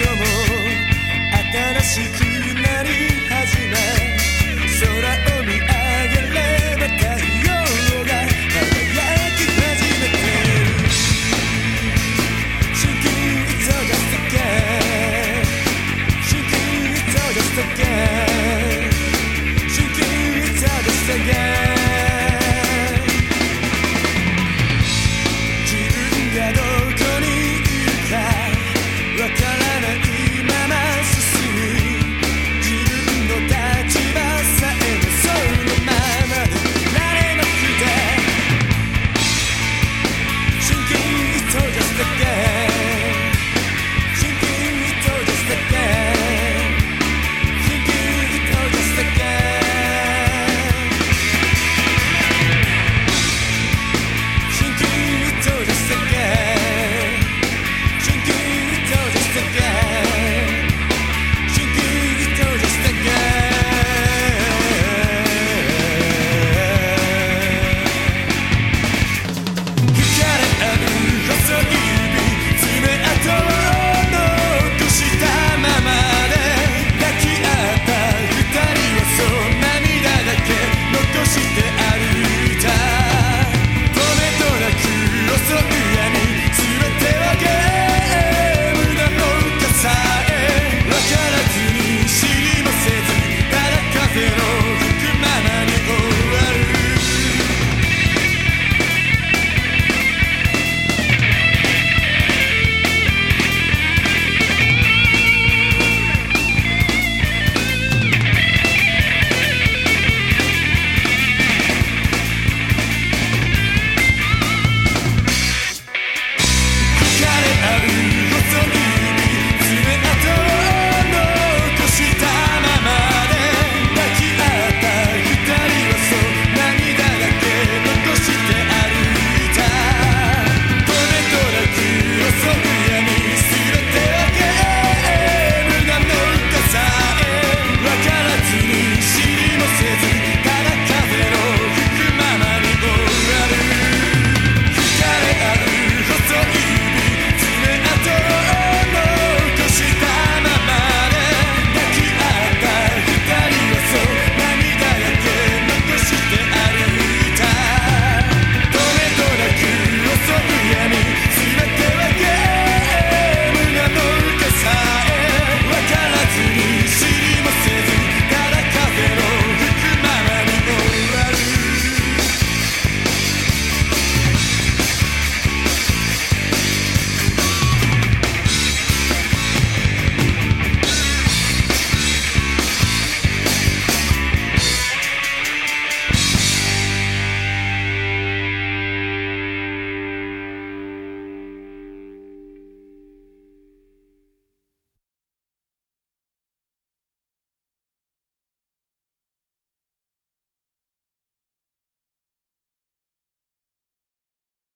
新しく